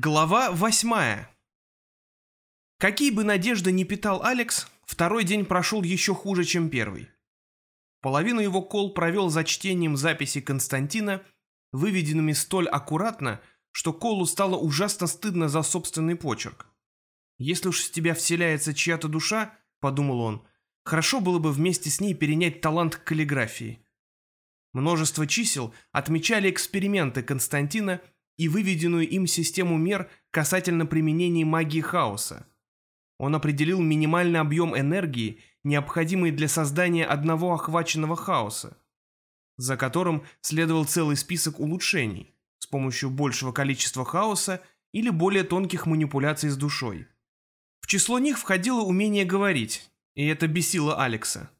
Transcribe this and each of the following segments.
Глава восьмая. Какие бы надежды ни питал Алекс, второй день прошел еще хуже, чем первый. Половину его кол провел за чтением записи Константина, выведенными столь аккуратно, что Колу стало ужасно стыдно за собственный почерк. «Если уж в тебя вселяется чья-то душа, — подумал он, — хорошо было бы вместе с ней перенять талант к каллиграфии». Множество чисел отмечали эксперименты Константина — и выведенную им систему мер касательно применения магии хаоса. Он определил минимальный объем энергии, необходимый для создания одного охваченного хаоса, за которым следовал целый список улучшений с помощью большего количества хаоса или более тонких манипуляций с душой. В число них входило умение говорить, и это бесило Алекса.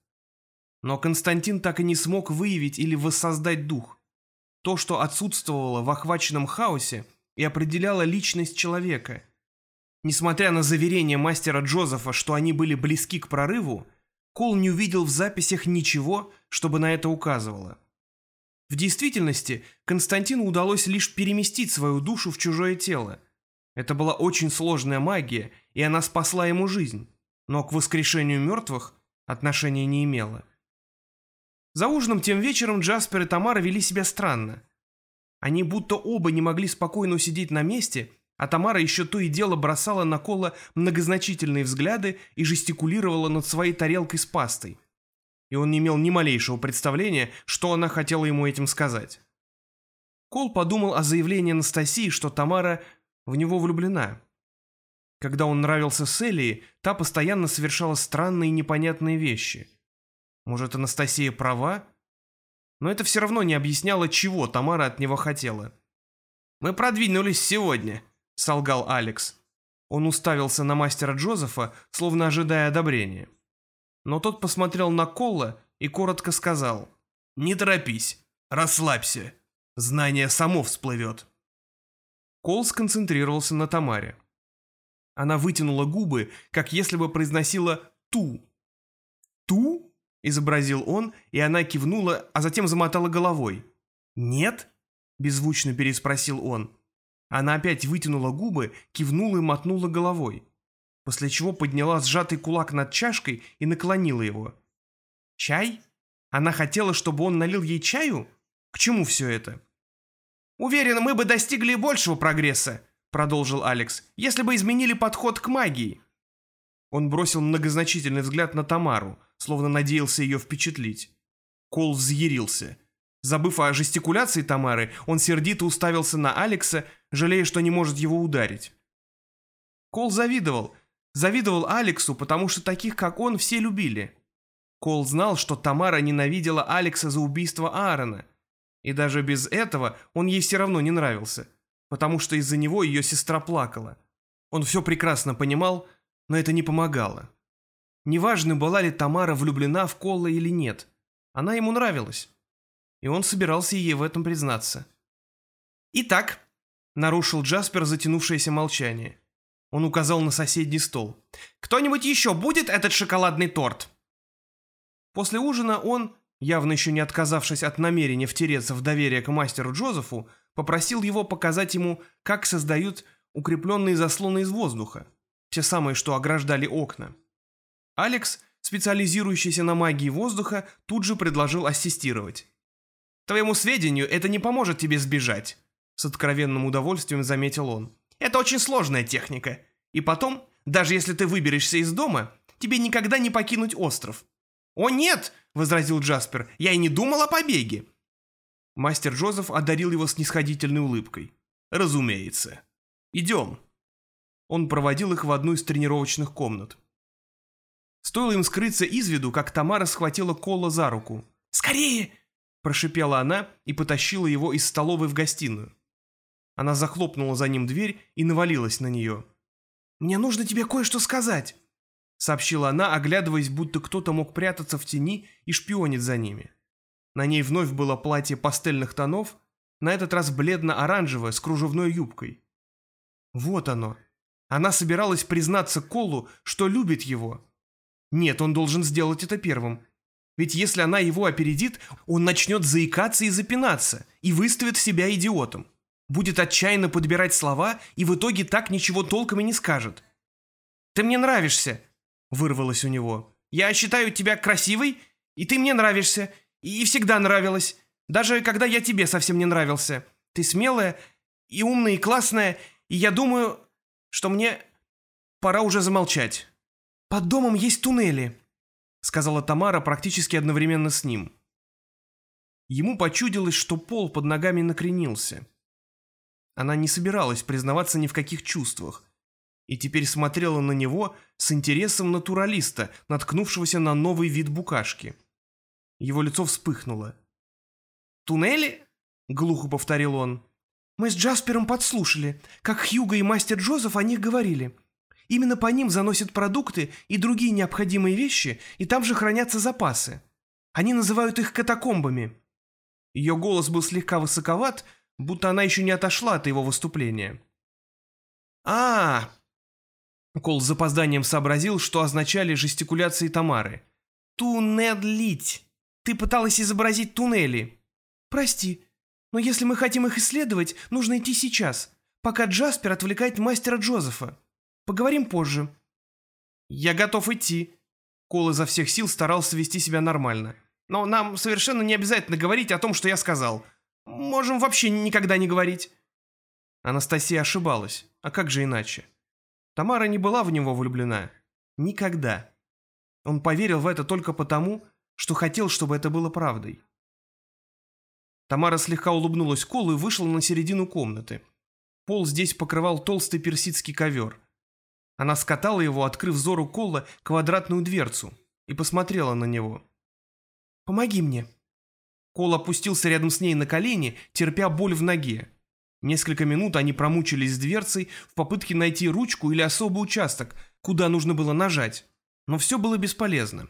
Но Константин так и не смог выявить или воссоздать дух. То, что отсутствовало в охваченном хаосе и определяло личность человека. Несмотря на заверение мастера Джозефа, что они были близки к прорыву, Кол не увидел в записях ничего, чтобы на это указывало. В действительности Константину удалось лишь переместить свою душу в чужое тело. Это была очень сложная магия, и она спасла ему жизнь, но к воскрешению мертвых отношения не имела. За ужином тем вечером Джаспер и Тамара вели себя странно. Они будто оба не могли спокойно усидеть на месте, а Тамара еще то и дело бросала на Кола многозначительные взгляды и жестикулировала над своей тарелкой с пастой. И он не имел ни малейшего представления, что она хотела ему этим сказать. Кол подумал о заявлении Анастасии, что Тамара в него влюблена. Когда он нравился Селии, та постоянно совершала странные и непонятные вещи – может, Анастасия права? Но это все равно не объясняло, чего Тамара от него хотела. «Мы продвинулись сегодня», — солгал Алекс. Он уставился на мастера Джозефа, словно ожидая одобрения. Но тот посмотрел на Колла и коротко сказал. «Не торопись, расслабься. Знание само всплывет». Кол сконцентрировался на Тамаре. Она вытянула губы, как если бы произносила «ту». «Ту?» — изобразил он, и она кивнула, а затем замотала головой. «Нет?» — беззвучно переспросил он. Она опять вытянула губы, кивнула и мотнула головой, после чего подняла сжатый кулак над чашкой и наклонила его. «Чай? Она хотела, чтобы он налил ей чаю? К чему все это?» «Уверен, мы бы достигли большего прогресса», — продолжил Алекс, «если бы изменили подход к магии». Он бросил многозначительный взгляд на Тамару, словно надеялся ее впечатлить. Кол взъярился. Забыв о жестикуляции Тамары, он сердито уставился на Алекса, жалея, что не может его ударить. Кол завидовал. Завидовал Алексу, потому что таких, как он, все любили. Кол знал, что Тамара ненавидела Алекса за убийство Аарона. И даже без этого он ей все равно не нравился, потому что из-за него ее сестра плакала. Он все прекрасно понимал, но это не помогало. Неважно, была ли Тамара влюблена в Колла или нет, она ему нравилась. И он собирался ей в этом признаться. «Итак», — нарушил Джаспер затянувшееся молчание. Он указал на соседний стол. «Кто-нибудь еще будет этот шоколадный торт?» После ужина он, явно еще не отказавшись от намерения втереться в доверие к мастеру Джозефу, попросил его показать ему, как создают укрепленные заслоны из воздуха, те самые, что ограждали окна. Алекс, специализирующийся на магии воздуха, тут же предложил ассистировать. «Твоему сведению, это не поможет тебе сбежать», — с откровенным удовольствием заметил он. «Это очень сложная техника. И потом, даже если ты выберешься из дома, тебе никогда не покинуть остров». «О нет!» — возразил Джаспер. «Я и не думал о побеге». Мастер Джозеф одарил его снисходительной улыбкой. «Разумеется. Идем». Он проводил их в одну из тренировочных комнат. Стоило им скрыться из виду, как Тамара схватила Кола за руку. «Скорее!» – прошипела она и потащила его из столовой в гостиную. Она захлопнула за ним дверь и навалилась на нее. «Мне нужно тебе кое-что сказать», — сообщила она, оглядываясь, будто кто-то мог прятаться в тени и шпионить за ними. На ней вновь было платье пастельных тонов, на этот раз бледно-оранжевое с кружевной юбкой. Вот оно. Она собиралась признаться Колу, что любит его, нет, он должен сделать это первым. Ведь если она его опередит, он начнет заикаться и запинаться, и выставит себя идиотом. будет отчаянно подбирать слова и в итоге так ничего толком и не скажет. «Ты мне нравишься», — вырвалось у него. «Я считаю тебя красивой, и ты мне нравишься, и всегда нравилась, даже когда я тебе совсем не нравился. Ты смелая и умная, и классная, и я думаю, что мне пора уже замолчать. Под домом есть туннели», — сказала Тамара практически одновременно с ним. Ему почудилось, что пол под ногами накренился. Она не собиралась признаваться ни в каких чувствах, и теперь смотрела на него с интересом натуралиста, наткнувшегося на новый вид букашки. Его лицо вспыхнуло. «Туннели?» — глухо повторил он. «Мы с Джаспером подслушали, как Хьюго и мастер Джозеф о них говорили. Именно по ним заносят продукты и другие необходимые вещи, и там же хранятся запасы. Они называют их катакомбами». Ее голос был слегка высоковат, будто она еще не отошла от его выступления. а, Кол с запозданием сообразил, что означали жестикуляции Тамары. «Туннелить! Ты пыталась изобразить туннели!» «Прости, но если мы хотим их исследовать, нужно идти сейчас, пока Джаспер отвлекает мастера Джозефа. Поговорим позже». «Я готов идти». Кол изо всех сил старался вести себя нормально. Но нам совершенно не обязательно говорить о том, что я сказал. Можем вообще никогда не говорить». Анастасия ошибалась. А как же иначе? Тамара не была в него влюблена. Никогда. Он поверил в это только потому, что хотел, чтобы это было правдой. Тамара слегка улыбнулась Колу и вышла на середину комнаты. Пол здесь покрывал толстый персидский ковер. Она скатала его, открыв взору Колла квадратную дверцу, и посмотрела на него. Помоги мне». Кол опустился рядом с ней на колени, терпя боль в ноге. Несколько минут они промучились с дверцей в попытке найти ручку или особый участок, куда нужно было нажать. Но все было бесполезно.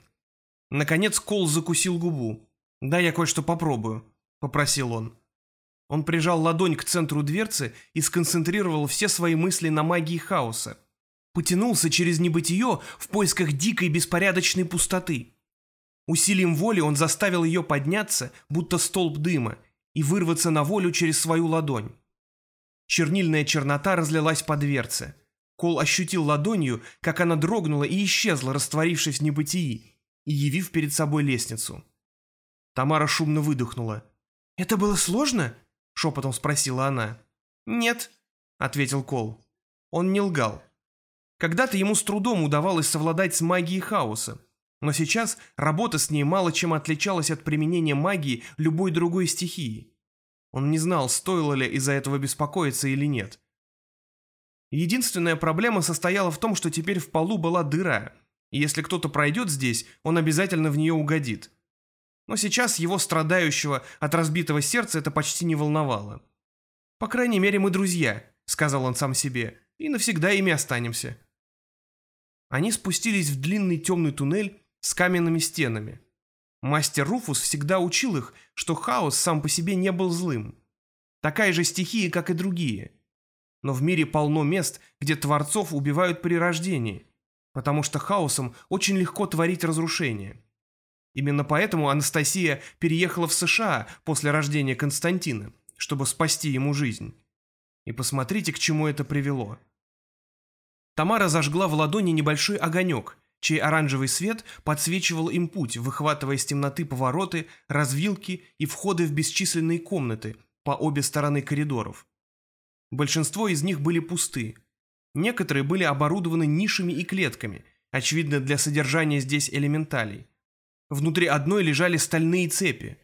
Наконец Кол закусил губу. «Да я кое-что попробую», — попросил он. Он прижал ладонь к центру дверцы и сконцентрировал все свои мысли на магии хаоса. Потянулся через небытие в поисках дикой беспорядочной пустоты. Усилием воли он заставил ее подняться, будто столб дыма, и вырваться на волю через свою ладонь. Чернильная чернота разлилась по дверце. Кол ощутил ладонью, как она дрогнула и исчезла, растворившись в небытии, и явив перед собой лестницу. Тамара шумно выдохнула. «Это было сложно?» — шепотом спросила она. «Нет», — ответил Кол. Он не лгал. Когда-то ему с трудом удавалось совладать с магией хаоса, но сейчас работа с ней мало чем отличалась от применения магии любой другой стихии. Он не знал, стоило ли из-за этого беспокоиться или нет. Единственная проблема состояла в том, что теперь в полу была дыра, и если кто-то пройдет здесь, он обязательно в нее угодит. Но сейчас его страдающего от разбитого сердца это почти не волновало. «По крайней мере, мы друзья», — сказал он сам себе, — «и навсегда ими останемся». Они спустились в длинный темный туннель, с каменными стенами. Мастер Руфус всегда учил их, что хаос сам по себе не был злым. Такая же стихия, как и другие. Но в мире полно мест, где творцов убивают при рождении, потому что хаосом очень легко творить разрушение. Именно поэтому Анастасия переехала в США после рождения Константина, чтобы спасти ему жизнь. И посмотрите, к чему это привело. Тамара зажгла в ладони небольшой огонек – чей оранжевый свет подсвечивал им путь, выхватывая из темноты повороты, развилки и входы в бесчисленные комнаты по обе стороны коридоров. Большинство из них были пусты. Некоторые были оборудованы нишами и клетками, очевидно для содержания здесь элементалей. Внутри одной лежали стальные цепи.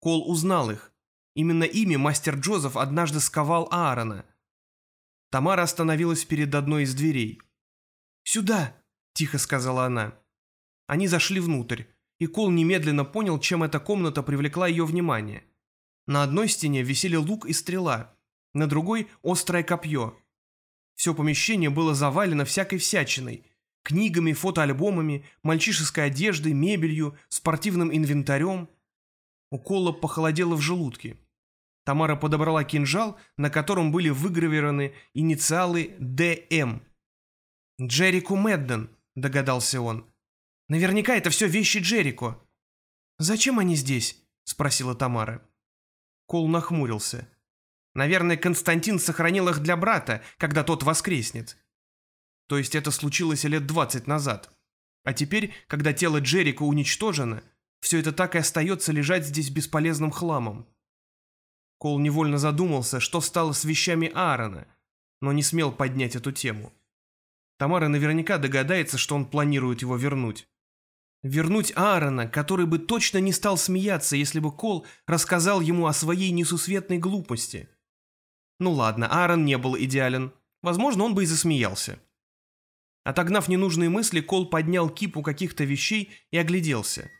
Кол узнал их. Именно ими мастер Джозеф однажды сковал Аарона. Тамара остановилась перед одной из дверей. «Сюда!» тихо сказала она. Они зашли внутрь, и Кол немедленно понял, чем эта комната привлекла ее внимание. На одной стене висели лук и стрела, на другой – острое копье. Все помещение было завалено всякой всячиной – книгами, фотоальбомами, мальчишеской одеждой, мебелью, спортивным инвентарем. У Кола похолодело в желудке. Тамара подобрала кинжал, на котором были выгравированы инициалы «ДМ». «Джерику Медден», догадался он. «Наверняка это все вещи Джерико». «Зачем они здесь?» — спросила Тамара. Кол нахмурился. Наверное, Константин сохранил их для брата, когда тот воскреснет. То есть это случилось лет двадцать назад. А теперь, когда тело Джерика уничтожено, все это так и остается лежать здесь бесполезным хламом. Кол невольно задумался, что стало с вещами Аарона, но не смел поднять эту тему. Тамара наверняка догадается, что он планирует его вернуть. Вернуть Аарона, который бы точно не стал смеяться, если бы Кол рассказал ему о своей несусветной глупости. Ну ладно, Аарон не был идеален. Возможно, он бы и засмеялся. Отогнав ненужные мысли, Кол поднял кипу каких-то вещей и огляделся.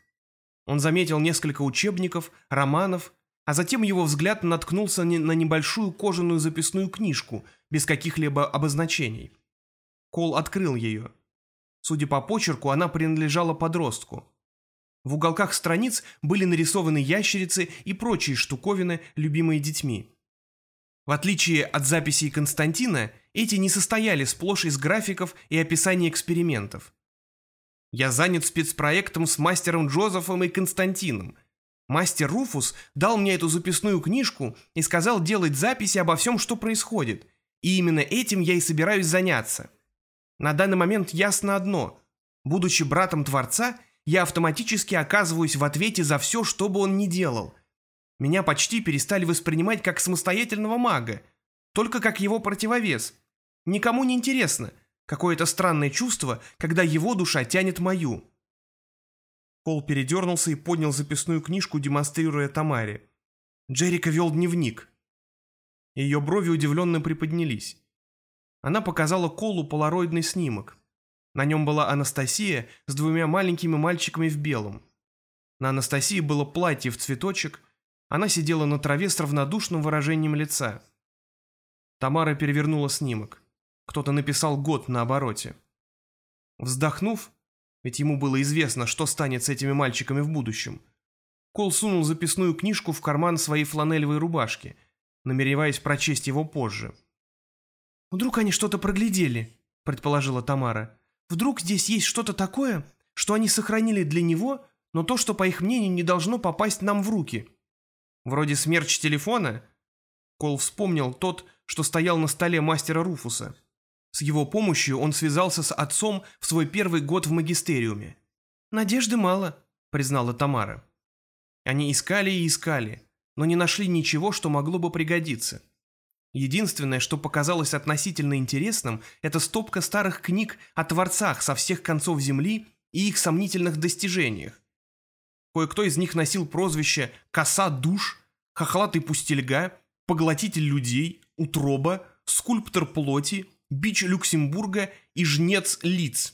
Он заметил несколько учебников, романов, а затем его взгляд наткнулся на небольшую кожаную записную книжку без каких-либо обозначений. Кол открыл ее. Судя по почерку, она принадлежала подростку. В уголках страниц были нарисованы ящерицы и прочие штуковины, любимые детьми. В отличие от записей Константина, эти не состояли сплошь из графиков и описаний экспериментов. Я занят спецпроектом с мастером Джозефом и Константином. Мастер Руфус дал мне эту записную книжку и сказал делать записи обо всем, что происходит. И именно этим я и собираюсь заняться. На данный момент ясно одно. Будучи братом Творца, я автоматически оказываюсь в ответе за все, что бы он ни делал. Меня почти перестали воспринимать как самостоятельного мага, только как его противовес. Никому не интересно. Какое-то странное чувство, когда его душа тянет мою. Пол передернулся и поднял записную книжку, демонстрируя Тамаре. Джерика вел дневник. Ее брови удивленно приподнялись. Она показала Колу полароидный снимок. На нем была Анастасия с двумя маленькими мальчиками в белом. На Анастасии было платье в цветочек, она сидела на траве с равнодушным выражением лица. Тамара перевернула снимок. Кто-то написал год на обороте. Вздохнув, ведь ему было известно, что станет с этими мальчиками в будущем, Кол сунул записную книжку в карман своей фланелевой рубашки, намереваясь прочесть его позже. «Вдруг они что-то проглядели», — предположила Тамара. «Вдруг здесь есть что-то такое, что они сохранили для него, но то, что, по их мнению, не должно попасть нам в руки». «Вроде смерч телефона?» Кол вспомнил тот, что стоял на столе мастера Руфуса. С его помощью он связался с отцом в свой первый год в магистериуме. «Надежды мало», — признала Тамара. Они искали и искали, но не нашли ничего, что могло бы пригодиться. Единственное, что показалось относительно интересным, это стопка старых книг о творцах со всех концов Земли и их сомнительных достижениях. Кое-кто из них носил прозвище «коса душ», «хохлатый пустельга», «поглотитель людей», «утроба», «скульптор плоти», «бич Люксембурга» и «жнец лиц».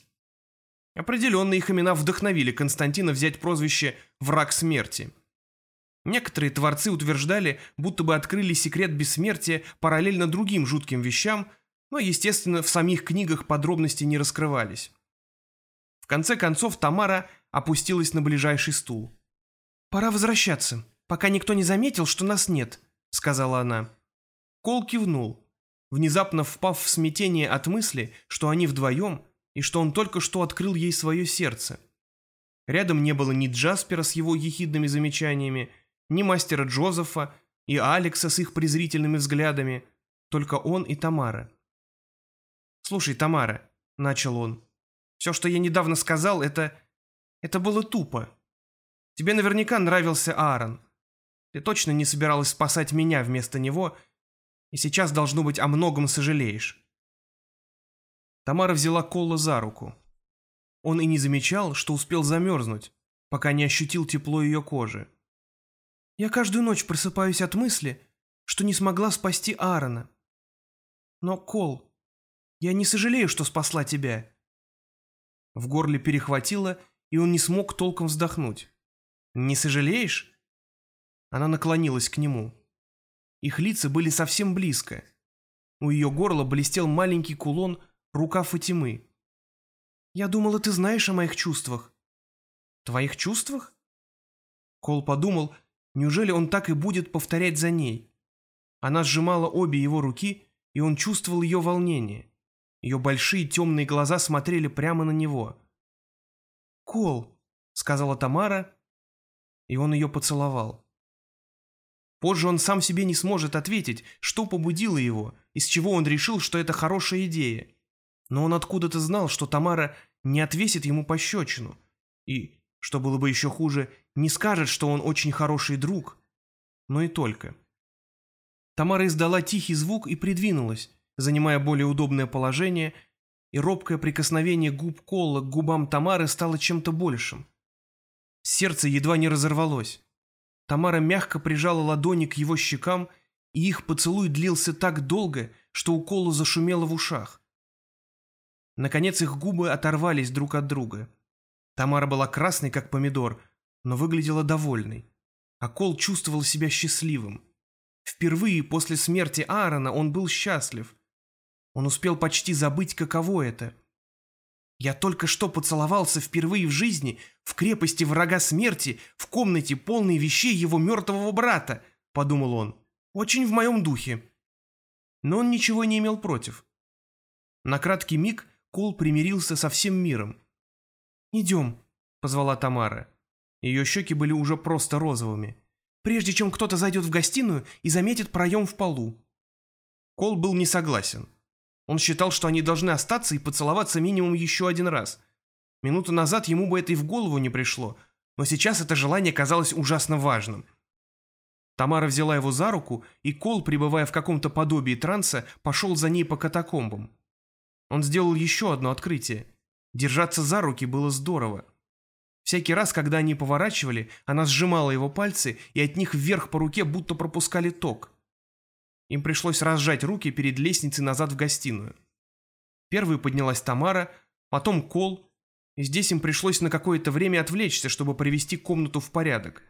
Определенно их имена вдохновили Константина взять прозвище «враг смерти». Некоторые творцы утверждали, будто бы открыли секрет бессмертия параллельно другим жутким вещам, но, естественно, в самих книгах подробности не раскрывались. В конце концов Тамара опустилась на ближайший стул. «Пора возвращаться, пока никто не заметил, что нас нет», — сказала она. Кол кивнул, внезапно впав в смятение от мысли, что они вдвоем и что он только что открыл ей свое сердце. Рядом не было ни Джаспера с его ехидными замечаниями, ни мастера Джозефа и Алекса с их презрительными взглядами, только он и Тамара. «Слушай, Тамара», — начал он, — «все, что я недавно сказал, это... это было тупо. Тебе наверняка нравился Аарон. Ты точно не собиралась спасать меня вместо него, и сейчас, должно быть, о многом сожалеешь». Тамара взяла Колла за руку. Он и не замечал, что успел замерзнуть, пока не ощутил тепло ее кожи. Я каждую ночь просыпаюсь от мысли, что не смогла спасти Аарона. Но, Кол, я не сожалею, что спасла тебя. В горле перехватило, и он не смог толком вздохнуть. Не сожалеешь? Она наклонилась к нему. Их лица были совсем близко. У ее горла блестел маленький кулон рука Фатимы. «Я думала, ты знаешь о моих чувствах». «Твоих чувствах?» Кол подумал, Неужели он так и будет повторять за ней? Она сжимала обе его руки, и он чувствовал ее волнение. Ее большие темные глаза смотрели прямо на него. «Кол», — сказала Тамара, и он ее поцеловал. Позже он сам себе не сможет ответить, что побудило его, из чего он решил, что это хорошая идея. Но он откуда-то знал, что Тамара не отвесит ему пощечину. И, что было бы еще хуже, не скажет, что он очень хороший друг. Но и только. Тамара издала тихий звук и придвинулась, занимая более удобное положение, и робкое прикосновение губ Колла к губам Тамары стало чем-то большим. Сердце едва не разорвалось. Тамара мягко прижала ладони к его щекам, и их поцелуй длился так долго, что у Колла зашумело в ушах. Наконец их губы оторвались друг от друга. Тамара была красной, как помидор, но выглядела довольной. А Кол чувствовал себя счастливым. Впервые после смерти Аарона он был счастлив. Он успел почти забыть, каково это. Я только что поцеловался впервые в жизни в крепости врага смерти в комнате, полной вещей его мертвого брата, подумал он. Очень в моем духе. Но он ничего не имел против. На краткий миг Кол примирился со всем миром. «Идем», — позвала Тамара. Ее щеки были уже просто розовыми. «Прежде чем кто-то зайдет в гостиную и заметит проем в полу». Кол был не согласен. Он считал, что они должны остаться и поцеловаться минимум еще один раз. Минуту назад ему бы это и в голову не пришло, но сейчас это желание казалось ужасно важным. Тамара взяла его за руку, и Кол, пребывая в каком-то подобии транса, пошел за ней по катакомбам. Он сделал еще одно открытие. Держаться за руки было здорово. Всякий раз, когда они поворачивали, она сжимала его пальцы, и от них вверх по руке будто пропускали ток. Им пришлось разжать руки перед лестницей назад в гостиную. Первой поднялась Тамара, потом Кол, и здесь им пришлось на какое-то время отвлечься, чтобы привести комнату в порядок.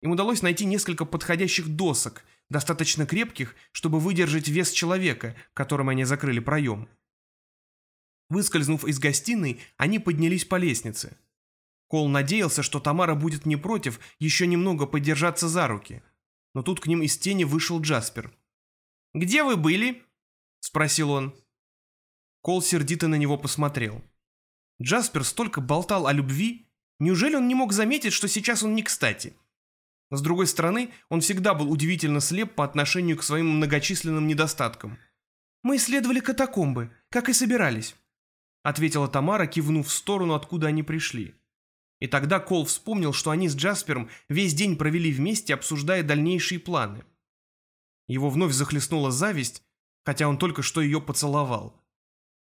Им удалось найти несколько подходящих досок, достаточно крепких, чтобы выдержать вес человека, которым они закрыли проем. Выскользнув из гостиной, они поднялись по лестнице. Кол надеялся, что Тамара будет не против еще немного подержаться за руки. Но тут к ним из тени вышел Джаспер. «Где вы были?» — спросил он. Кол сердито на него посмотрел. Джаспер столько болтал о любви, неужели он не мог заметить, что сейчас он не кстати? С другой стороны, он всегда был удивительно слеп по отношению к своим многочисленным недостаткам. «Мы исследовали катакомбы, как и собирались ответила Тамара, кивнув в сторону, откуда они пришли. И тогда Кол вспомнил, что они с Джаспером весь день провели вместе, обсуждая дальнейшие планы. Его вновь захлестнула зависть, хотя он только что ее поцеловал.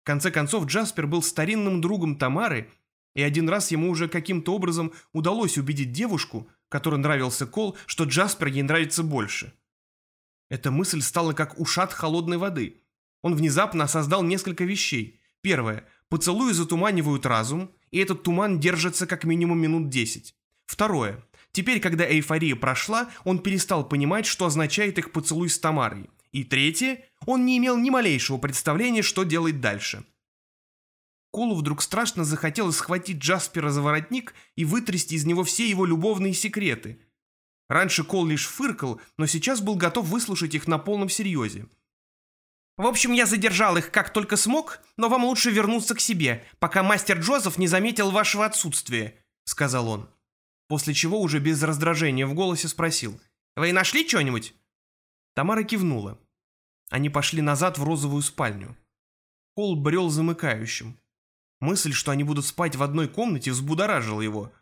В конце концов, Джаспер был старинным другом Тамары, и один раз ему уже каким-то образом удалось убедить девушку, которой нравился Кол, что Джаспер ей нравится больше. Эта мысль стала как ушат холодной воды. Он внезапно осознал несколько вещей. Первое. Поцелуи затуманивают разум, и этот туман держится как минимум минут 10. Второе. Теперь, когда эйфория прошла, он перестал понимать, что означает их поцелуй с Тамарой. И третье, он не имел ни малейшего представления, что делать дальше. Колу вдруг страшно захотелось схватить Джаспера за воротник и вытрясти из него все его любовные секреты. Раньше Кол лишь фыркал, но сейчас был готов выслушать их на полном серьезе. В общем, я задержал их как только смог, но вам лучше вернуться к себе, пока мастер Джозеф не заметил вашего отсутствия», — сказал он. После чего уже без раздражения в голосе спросил. «Вы нашли что-нибудь?» Тамара кивнула. Они пошли назад в розовую спальню. Пол брел замыкающим. Мысль, что они будут спать в одной комнате, взбудоражила его.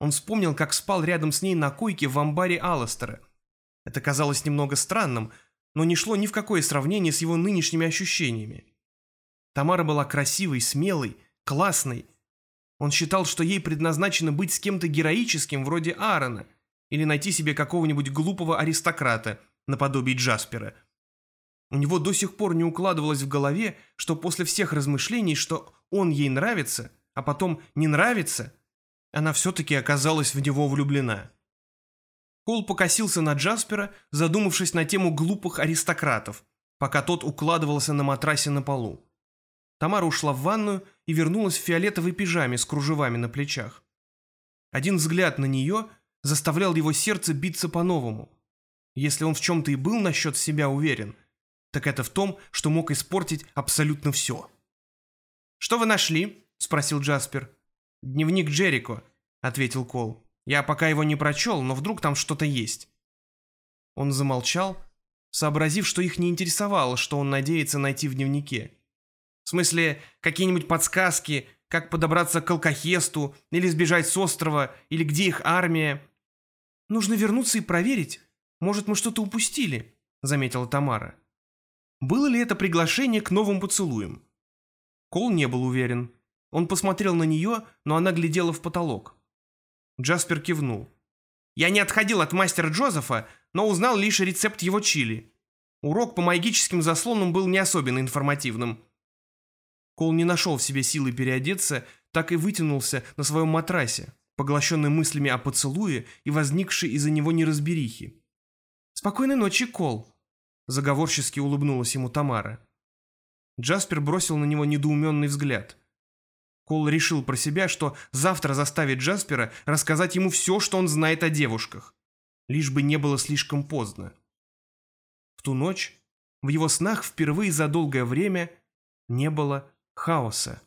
Он вспомнил, как спал рядом с ней на койке в амбаре Алластера. Это казалось немного странным — но не шло ни в какое сравнение с его нынешними ощущениями. Тамара была красивой, смелой, классной. Он считал, что ей предназначено быть с кем-то героическим, вроде Аарона, или найти себе какого-нибудь глупого аристократа, наподобие Джаспера. У него до сих пор не укладывалось в голове, что после всех размышлений, что он ей нравится, а потом не нравится, она все-таки оказалась в него влюблена. Кол покосился на Джаспера, задумавшись на тему глупых аристократов, пока тот укладывался на матрасе на полу. Тамара ушла в ванную и вернулась в фиолетовой пижаме с кружевами на плечах. Один взгляд на нее заставлял его сердце биться по-новому. Если он в чем-то и был насчет себя уверен, так это в том, что мог испортить абсолютно все. «Что вы нашли?» – спросил Джаспер. «Дневник Джерико», – ответил Кол. Я пока его не прочел, но вдруг там что-то есть. Он замолчал, сообразив, что их не интересовало, что он надеется найти в дневнике. В смысле, какие-нибудь подсказки, как подобраться к Алкахесту, или сбежать с острова, или где их армия. «Нужно вернуться и проверить. Может, мы что-то упустили», — заметила Тамара. Было ли это приглашение к новым поцелуям? Кол не был уверен. Он посмотрел на нее, но она глядела в потолок. Джаспер кивнул. «Я не отходил от мастера Джозефа, но узнал лишь рецепт его чили. Урок по магическим заслонам был не особенно информативным. Кол не нашел в себе силы переодеться, так и вытянулся на своем матрасе, поглощенный мыслями о поцелуе и возникшей из-за него неразберихи. «Спокойной ночи, Кол», — заговорчески улыбнулась ему Тамара. Джаспер бросил на него недоуменный взгляд. Кол решил про себя, что завтра заставит Джаспера рассказать ему все, что он знает о девушках, лишь бы не было слишком поздно. В ту ночь в его снах впервые за долгое время не было хаоса.